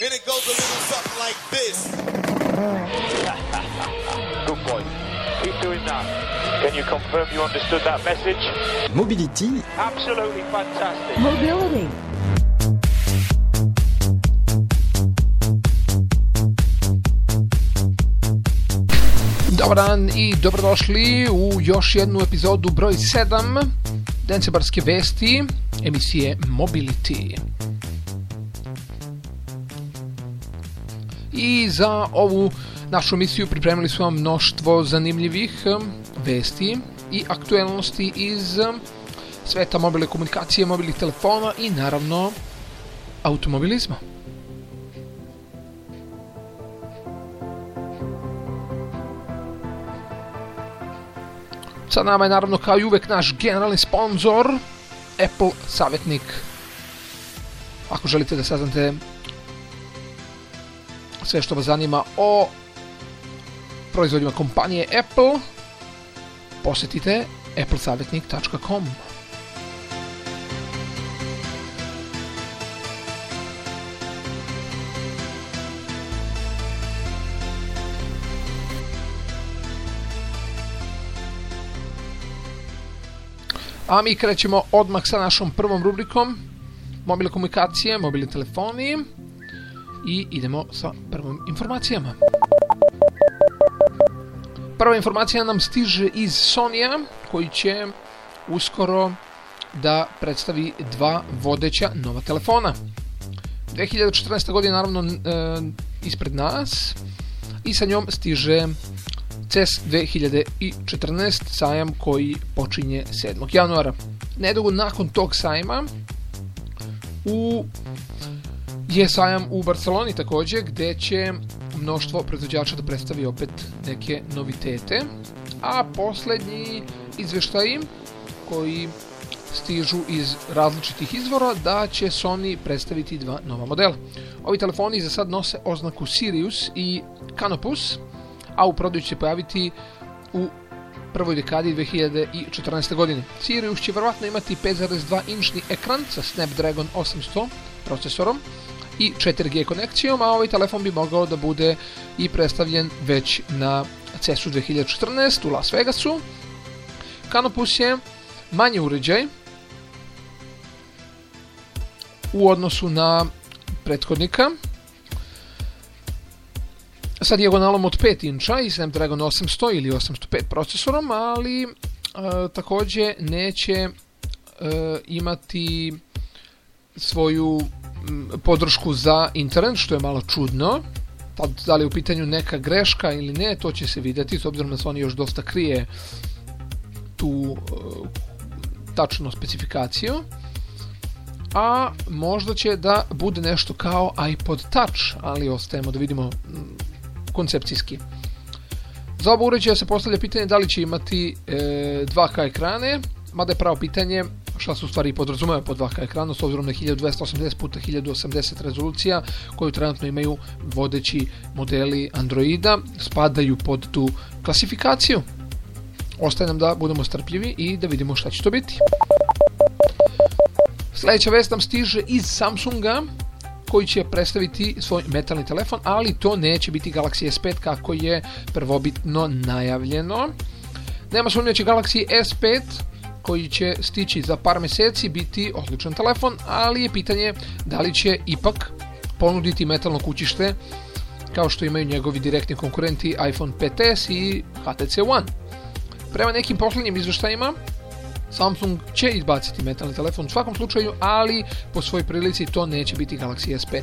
And it goes a little something like this. Good boy. Keep doing that. Can you confirm you understood that message? Mobility, Absolutely fantastic. Mobility. Dobar dan i dobrodošli u još jednu epizodu broj 7 Dencebarske vesti emisije Mobility. I za ovu našu emisiju pripremili smo mnoštvo zanimljivih um, vesti i aktuelnosti iz um, sveta mobilne komunikacije, mobilnih telefona i naravno automobilizma. Sa nama je naravno kao i uvek naš generalni sponsor Apple savjetnik. Ako želite da saznate sve što vas zanima o proizvodima kompanije Apple, posjetite applesavjetnik.com. A mi krećemo odmah sa našom prvom rubrikom mobilne komunikacije, mobilni telefoni i idemo sa prvom informacijama. Prva informacija nam stiže iz Sonija koji će uskoro da predstavi dva vodeća nova telefona. 2014. godina naravno e, ispred nas i sa njom stiže CES 2014 sajam koji počinje 7. januara. Nedugo nakon tog sajma u je sajam u Barceloni također gdje će mnoštvo proizvođača da predstavi opet neke novitete, a posljednji izveštaji koji stižu iz različitih izvora da će Sony predstaviti dva nova modela. Ovi telefoni za sad nose oznaku Sirius i Canopus, a u prodaju će pojaviti u prvoj dekadi 2014. godine. Sirius će vjerojatno imati 5,2 inčni ekran sa Snapdragon 800 procesorom i 4G konekcijom, a ovaj telefon bi mogao da bude i predstavljen već na CES-u 2014 u Las Vegasu. Canopus je manji uređaj u odnosu na prethodnika sa dijagonalom od 5 inča i Snapdragon 800 ili 805 procesorom, ali e, također neće e, imati svoju podršku za internet, što je malo čudno. Pa, da li je u pitanju neka greška ili ne, to će se vidjeti, s obzirom da se oni još dosta krije tu e, tačnu specifikaciju. A možda će da bude nešto kao iPod Touch, ali ostajemo da vidimo koncepcijski. Za oba uređaja se postavlja pitanje da li će imati e, 2K ekrane, mada je pravo pitanje šta se u stvari podrazumeva pod 2K ekranu s obzirom na 1280 x 1080 rezolucija koju trenutno imaju vodeći modeli Androida, spadaju pod tu klasifikaciju. Ostaje nam da budemo strpljivi i da vidimo šta će to biti. Sljedeća vest nam stiže iz Samsunga koji će predstaviti svoj metalni telefon, ali to neće biti Galaxy S5 kako je prvobitno najavljeno. Nema sumnje će Galaxy S5 koji će stići za par mjeseci biti odličan telefon, ali je pitanje da li će ipak ponuditi metalno kućište kao što imaju njegovi direktni konkurenti iPhone 5s i HTC One. Prema nekim posljednjim izvještajima, Samsung će izbaciti metalni telefon u svakom slučaju, ali po svojoj prilici to neće biti Galaxy S5.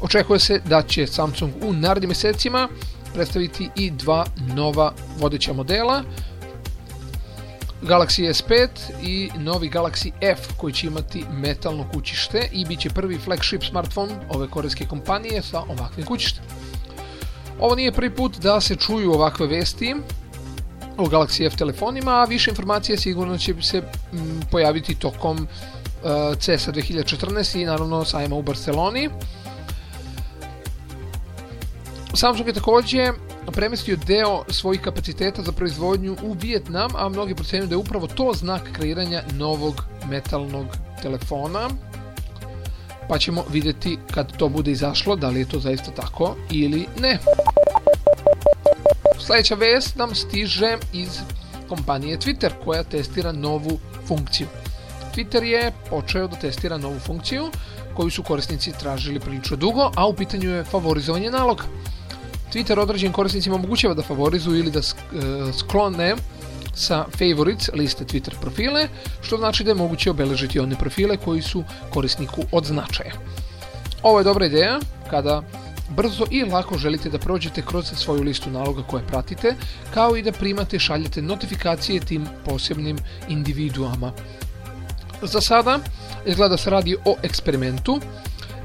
Očekuje se da će Samsung u narednim mjesecima predstaviti i dva nova vodeća modela, Galaxy S5 i novi Galaxy F koji će imati metalno kućište i bit će prvi flagship smartphone ove korejske kompanije sa ovakvim kućištem. Ovo nije prvi put da se čuju ovakve vesti o Galaxy F telefonima, a više informacija sigurno će se pojaviti tokom uh, CES-a 2014 i naravno sajma u Barceloni. Samsung je također premestio deo svojih kapaciteta za proizvodnju u Vijetnam, a mnogi procenjuju da je upravo to znak kreiranja novog metalnog telefona. pa ćemo vidjeti kad to bude izašlo da li je to zaista tako ili ne. Sljedeća vest nam stiže iz kompanije Twitter koja testira novu funkciju. Twitter je počeo da testira novu funkciju koju su korisnici tražili prilično dugo, a u pitanju je favorizovanje naloga. Twitter određenim korisnicima omogućava da favorizuju ili da e, sklone sa favorites liste Twitter profile, što znači da je moguće obeležiti one profile koji su korisniku od značaja. Ovo je dobra ideja kada brzo i lako želite da prođete kroz svoju listu naloga koje pratite, kao i da primate šaljete notifikacije tim posebnim individuama. Za sada izgleda se radi o eksperimentu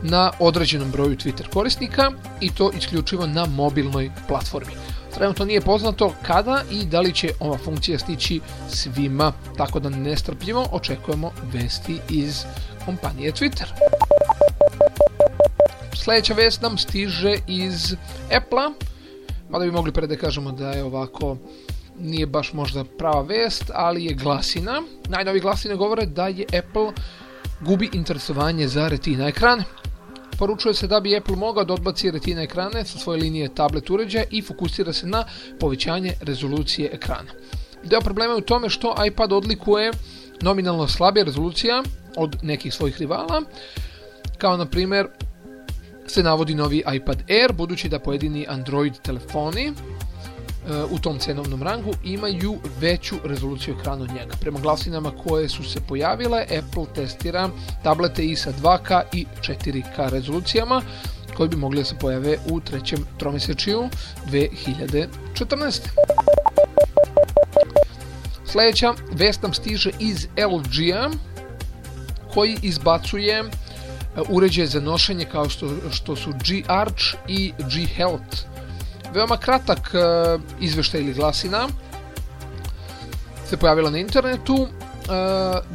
na određenom broju Twitter korisnika i to isključivo na mobilnoj platformi. Trenutno nije poznato kada i da li će ova funkcija stići svima, tako da nestrpljivo očekujemo vesti iz kompanije Twitter. Sljedeća vest nam stiže iz Apple-a, mada bi mogli pre da kažemo da je ovako nije baš možda prava vest, ali je glasina. Najnovi glasine govore da je Apple gubi interesovanje za retina ekrane. Poručuje se da bi Apple mogao da odbaci retina ekrane sa svoje linije tablet uređaja i fokusira se na povećanje rezolucije ekrana. Deo problema je u tome što iPad odlikuje nominalno slabija rezolucija od nekih svojih rivala, kao na primjer se navodi novi iPad Air, budući da pojedini Android telefoni u tom cenovnom rangu imaju veću rezoluciju ekrana od njega. Prema glasinama koje su se pojavile, Apple testira tablete i sa 2K i 4K rezolucijama koji bi mogli da se pojave u trećem tromesečiju 2014. Sljedeća vest nam stiže iz LG-a koji izbacuje e, uređaje za nošenje kao što, što su G-Arch i G-Health Veoma kratak e, izveštaj ili glasina se pojavila na internetu e,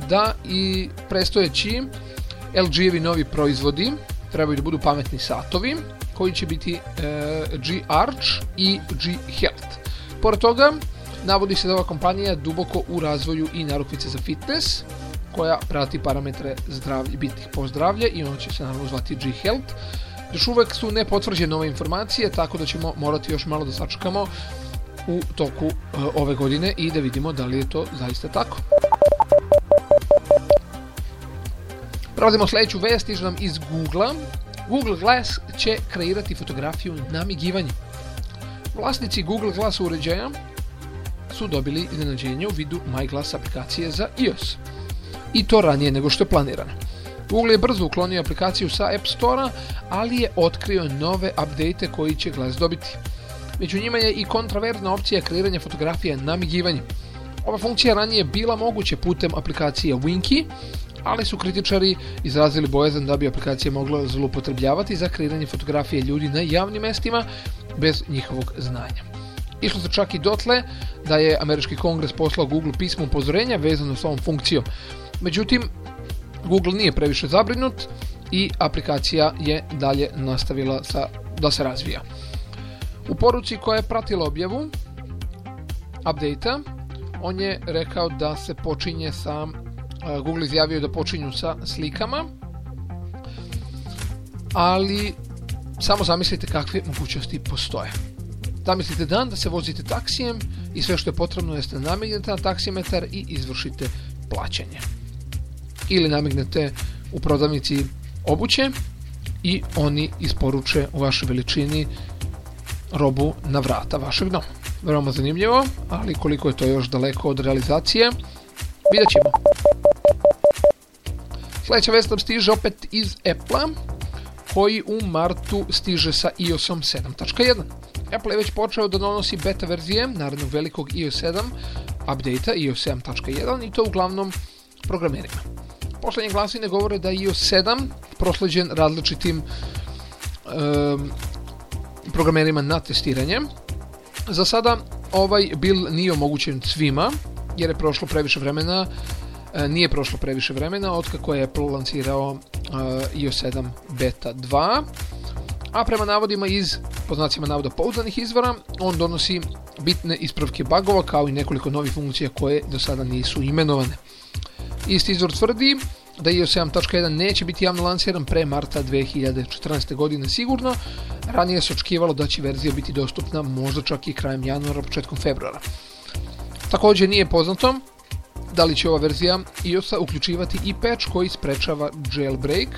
da i prestojeći LG-evi novi proizvodi trebaju da budu pametni satovi koji će biti e, G-Arch i G-Health. Pored toga, navodi se da ova kompanija duboko u razvoju i narukvice za fitness, koja prati parametre zdravlja, bitnih po zdravlje i ono će se naravno zvati G-Health. Još uvek su nepotvrđene nove informacije, tako da ćemo morati još malo da sačekamo u toku e, ove godine i da vidimo da li je to zaista tako. Prelazimo sljedeću vest, stiže nam iz Google-a. Google Glass će kreirati fotografiju namigivanje. Vlasnici Google Glass uređaja su dobili iznenađenje u vidu MyGlass aplikacije za iOS. I to ranije nego što je planirano. Google je brzo uklonio aplikaciju sa App Store-a, ali je otkrio nove update koji će glas dobiti. Među njima je i kontraverzna opcija kreiranja fotografija namigivanje. Ova funkcija ranije bila moguće putem aplikacije Winky, ali su kritičari izrazili bojazan da bi aplikacija mogla zloupotrebljavati za kreiranje fotografije ljudi na javnim mestima bez njihovog znanja. Išlo se čak i dotle da je američki kongres poslao Google pismo upozorenja vezano s ovom funkcijom. Međutim, Google nije previše zabrinut i aplikacija je dalje nastavila sa, da se razvija. U poruci koja je pratila objavu update on je rekao da se počinje sa Google izjavio da počinju sa slikama ali samo zamislite kakve mogućnosti postoje. Zamislite dan da se vozite taksijem i sve što je potrebno jeste namignete na taksimetar i izvršite plaćanje ili namignete u prodavnici obuće i oni isporuče u vašoj veličini robu na vrata vašeg doma. Veoma zanimljivo, ali koliko je to još daleko od realizacije, vidjet ćemo. Sljedeća vest nam stiže opet iz Apple-a, koji u martu stiže sa iOS-om 7.1. Apple je već počeo da donosi beta verzije narednog velikog iOS 7 update iOS 7.1 i to uglavnom programerima. Poslednje glasine govore da je iOS 7 prosleđen različitim um, programerima na testiranje. Za sada ovaj build nije omogućen svima, jer je prošlo previše vremena, e, nije prošlo previše vremena od kako je Apple lancirao uh, iOS 7 beta 2, a prema navodima iz poznacima navoda pouzdanih izvora, on donosi bitne ispravke bugova kao i nekoliko novih funkcija koje do sada nisu imenovane. Isti izvor tvrdi da iOS 7.1 neće biti javno lansiran pre marta 2014. godine sigurno. Ranije se očekivalo da će verzija biti dostupna možda čak i krajem januara, početkom februara. Također nije poznato da li će ova verzija iOS-a uključivati i patch koji sprečava jailbreak,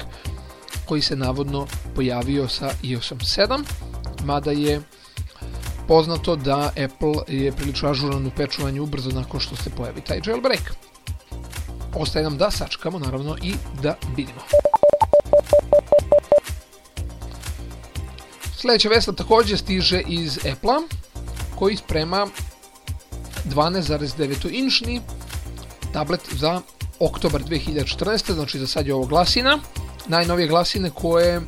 koji se navodno pojavio sa iOS-om 7, mada je poznato da Apple je prilično ažuran u pečovanju ubrzo nakon što se pojavi taj jailbreak. Ostaje nam da sačkamo naravno i da vidimo. Sljedeća vesta također stiže iz Apple-a koji sprema 12,9 inčni tablet za oktobar 2014. Znači za sad je ovo glasina. Najnovije glasine koje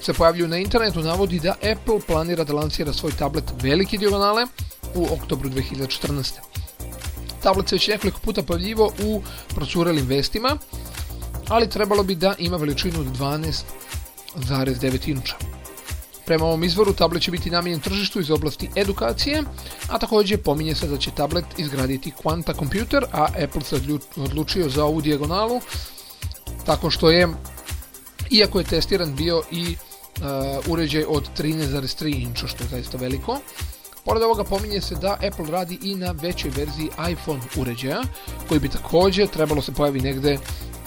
se pojavljuju na internetu navodi da Apple planira da lancira svoj tablet velike dijagonale u oktobru 2014. Tablet se već nekoliko puta pojavljivo u procurelim vestima, ali trebalo bi da ima veličinu od 12,9 inča. Prema ovom izvoru tablet će biti namijenjen tržištu iz oblasti edukacije, a također pominje se da će tablet izgraditi Quanta Computer, a Apple se odlučio za ovu dijagonalu tako što je, iako je testiran bio i uh, uređaj od 13,3 inča, što je zaista veliko, Pored ovoga pominje se da Apple radi i na većoj verziji iPhone uređaja, koji bi također trebalo se pojavi negde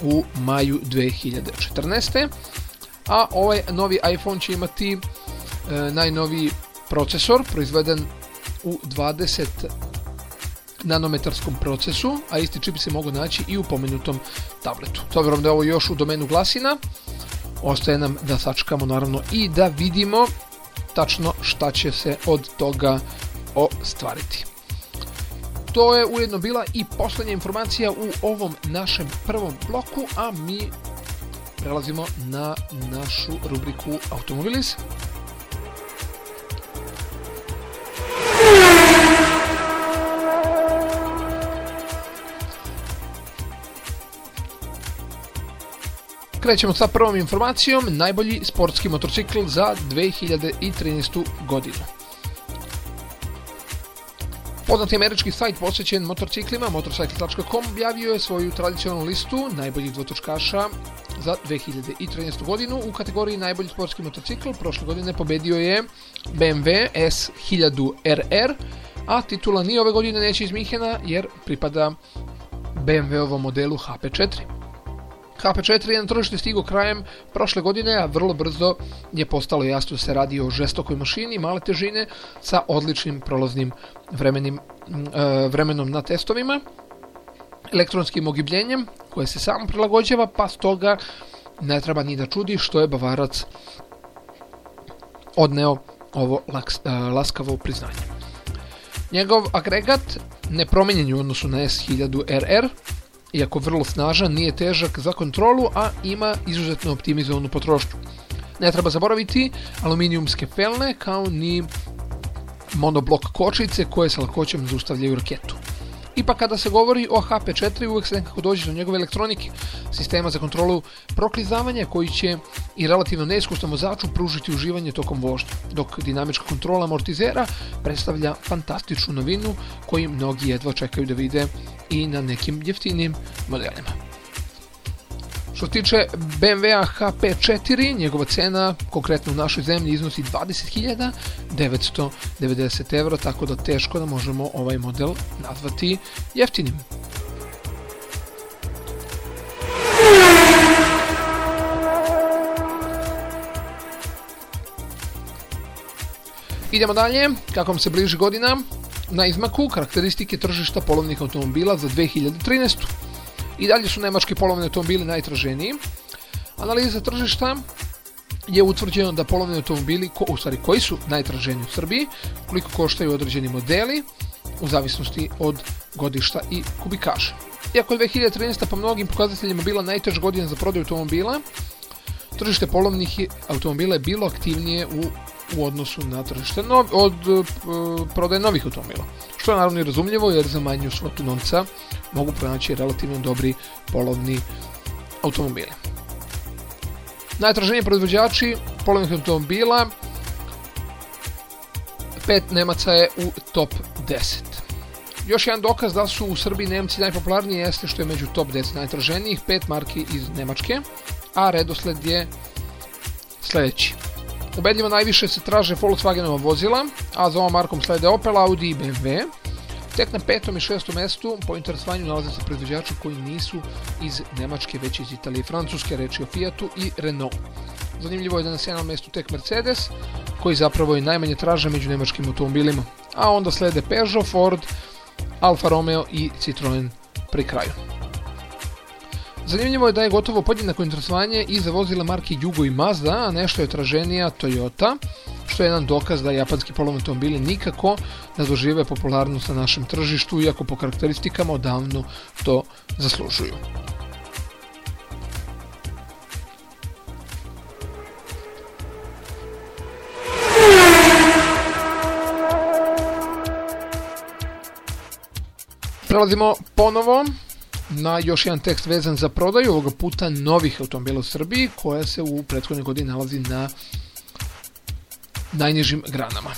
u maju 2014. A ovaj novi iPhone će imati E, najnoviji procesor proizveden u 20 nanometarskom procesu, a isti čip se mogu naći i u pomenutom tabletu. S obzirom da je ovo još u domenu glasina, ostaje nam da sačekamo naravno i da vidimo tačno šta će se od toga ostvariti. To je ujedno bila i posljednja informacija u ovom našem prvom bloku, a mi prelazimo na našu rubriku Automobilis. Krećemo sa prvom informacijom, najbolji sportski motocikl za 2013. godinu. Poznati američki sajt posvećen motorciklima, motorcycle.com, objavio je svoju tradicionalnu listu najboljih dvotočkaša za 2013. godinu. U kategoriji najbolji sportski motocikl prošle godine pobedio je BMW S1000RR, a titula ni ove godine neće iz Mihena jer pripada BMW-ovom modelu HP4. HP4 je na tržište stigao krajem prošle godine, a vrlo brzo je postalo jasno da se radi o žestokoj mašini, male težine sa odličnim prolaznim vremenim, e, vremenom na testovima, elektronskim ogibljenjem koje se samo prilagođava, pa stoga ne treba ni da čudi što je Bavarac odneo ovo e, laskavo priznanje. Njegov agregat nepromijenjen u odnosu na S1000RR, iako vrlo snažan, nije težak za kontrolu, a ima izuzetno optimizovanu potrošnju. Ne treba zaboraviti aluminijumske pelne kao ni monoblok kočice koje sa lakoćem zaustavljaju raketu. Ipak kada se govori o HP4 uvijek se nekako dođe do njegove elektronike, sistema za kontrolu proklizavanja koji će i relativno neiskusnom vozaču pružiti uživanje tokom vožnje, dok dinamička kontrola amortizera predstavlja fantastičnu novinu koju mnogi jedva čekaju da vide i na nekim jeftinim modelima. Što se tiče BMW HP4, njegova cena konkretno u našoj zemlji iznosi 20.990 euro, tako da teško da možemo ovaj model nazvati jeftinim. Idemo dalje, kako se bliži godina, na izmaku karakteristike tržišta polovnih automobila za 2013. I dalje su nemački polovni automobili najtraženiji. Analiza tržišta je utvrđeno da polovni automobili, u stvari koji su najtraženiji u Srbiji, koliko koštaju određeni modeli, u zavisnosti od godišta i kubikaža. Iako je 2013. po mnogim pokazateljima bila najteža godina za prodaju automobila, tržište polovnih automobila je bilo aktivnije u, u odnosu na tržište od uh, prodaje novih automobila. Što je naravno i razumljivo jer za manju svotu novca mogu pronaći relativno dobri polovni automobili. Najtraženiji proizvođači polovnih automobila pet Nemaca je u top 10. Još jedan dokaz da su u Srbiji Nemci najpopularniji jeste što je među top 10 najtraženijih pet marki iz Nemačke, a redosled je sledeći. Ubedljivo najviše se traže Volkswagenova vozila, a za ovom markom slede Opel, Audi i BMW. Tek na petom i šestom mestu po interesovanju nalaze se proizvođači koji nisu iz Nemačke, već iz Italije i Francuske, reči o Fiatu i Renault. Zanimljivo je da na 7. mestu tek Mercedes, koji zapravo je najmanje traže među nemačkim automobilima. A onda slede Peugeot, Ford, Alfa Romeo i Citroen pri kraju. Zanimljivo je da je gotovo podjednako interesovanje i za vozila marke Jugo i Mazda, a nešto je traženija Toyota, što je jedan dokaz da japanski polovni automobili nikako ne dožive popularnost na našem tržištu, iako po karakteristikama odavno to zaslužuju. Prelazimo ponovo na još jedan tekst vezan za prodaju, ovoga puta novih automobila u Srbiji, koja se u prethodnoj godini nalazi na najnižim granama.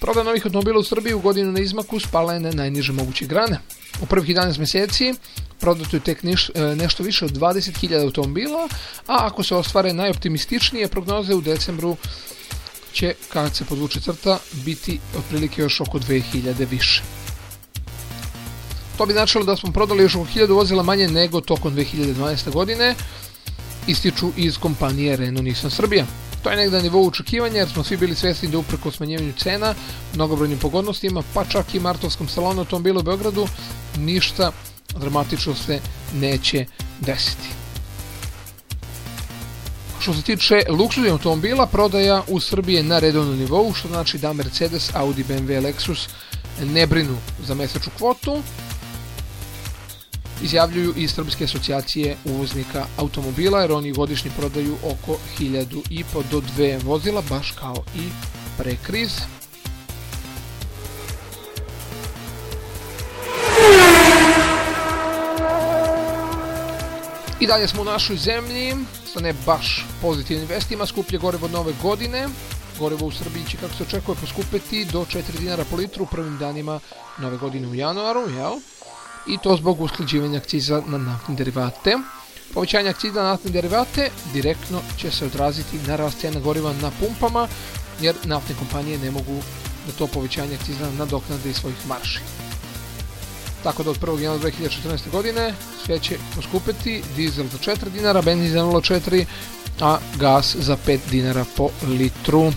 Proda novih automobila u Srbiji u godinu na izmaku spala je na najniže moguće grane. U prvih 11 meseci prodato je tek e, nešto više od 20.000 automobila, a ako se ostvare najoptimističnije prognoze u decembru će, kad se podvuče crta, biti otprilike još oko 2000 više. To bi značilo da smo prodali još oko 1000 vozila manje nego tokom 2012. godine, ističu iz kompanije Renault Nissan Srbija. To je negde na nivou očekivanja jer smo svi bili svesni da upreko smanjivanju cena, mnogobrojnim pogodnostima, pa čak i martovskom salonu automobila u Beogradu, ništa dramatično se neće desiti. Što se tiče luksuznih automobila, prodaja u Srbiji je na redovnom nivou, što znači da Mercedes, Audi, BMW, Lexus ne brinu za mesečnu kvotu, izjavljuju iz Srpske asocijacije uvoznika automobila, jer oni godišnje prodaju oko 1000 i po do dve vozila, baš kao i pre kriz. I dalje smo u našoj zemlji, sa ne baš pozitivnim vestima, skuplje gorivo od nove godine. Gorivo u Srbiji će, kako se očekuje, poskupeti do 4 dinara po litru u prvim danima nove godine u januaru, jel? I to zbog usklađivanja akciza na naftne derivate. Povećanje akciza na naftne derivate direktno će se odraziti na rast cena goriva na pumpama, jer naftne kompanije ne mogu da to povećanje akciza nadoknade iz svojih marši. Tako da od 1. januara 2014. godine sve će poskupeti dizel za 4 dinara, benzin za 0,4, a gas za 5 dinara po litru.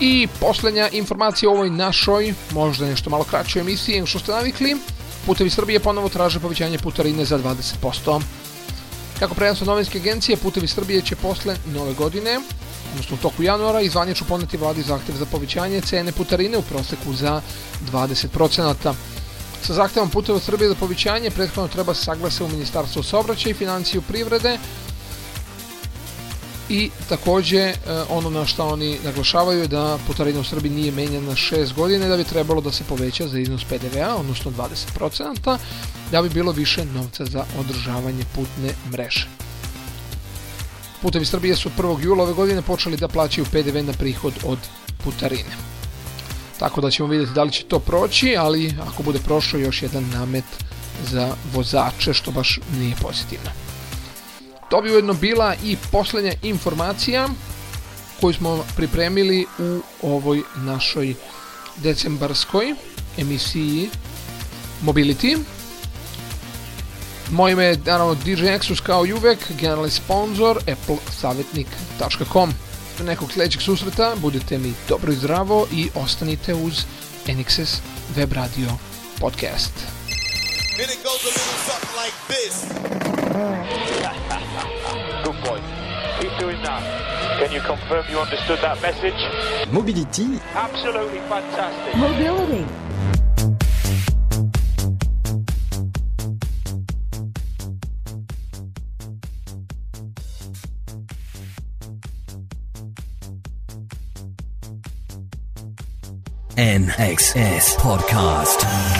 I poslednja informacija o ovoj našoj, možda nešto malo kraćoj emisiji, što ste navikli, Putevi Srbije ponovo traže povećanje putarine za 20%. Kako prenosu novinske agencije, Putevi Srbije će posle nove godine, odnosno u toku januara, izvanječno poneti vladi zahtev za povećanje cene putarine u proseku za 20%. Sa zahtevom Puteva Srbije za povećanje prethodno treba se saglase u Ministarstvu saobraćaja i financiju privrede, i takođe e, ono na što oni naglašavaju je da putarina u Srbiji nije menjana 6 godine da bi trebalo da se poveća za iznos PDV-a, odnosno 20%, da bi bilo više novca za održavanje putne mreže. Putevi Srbije su od 1. jula ove godine počeli da plaćaju PDV na prihod od putarine. Tako da ćemo vidjeti da li će to proći, ali ako bude prošlo još jedan namet za vozače, što baš nije pozitivno. To bi ujedno bila i poslednja informacija koju smo pripremili u ovoj našoj decembarskoj emisiji Mobility. Moje ime je naravno DJ Nexus kao i uvek, generalni sponsor applesavetnik.com. Do nekog sledećeg susreta budete mi dobro i zdravo i ostanite uz NXS Web Radio Podcast. And it goes a little something like this. Good boy. Keep doing that. Can you confirm you understood that message? Mobility, Absolutely fantastic. Mobility. NXS Podcast.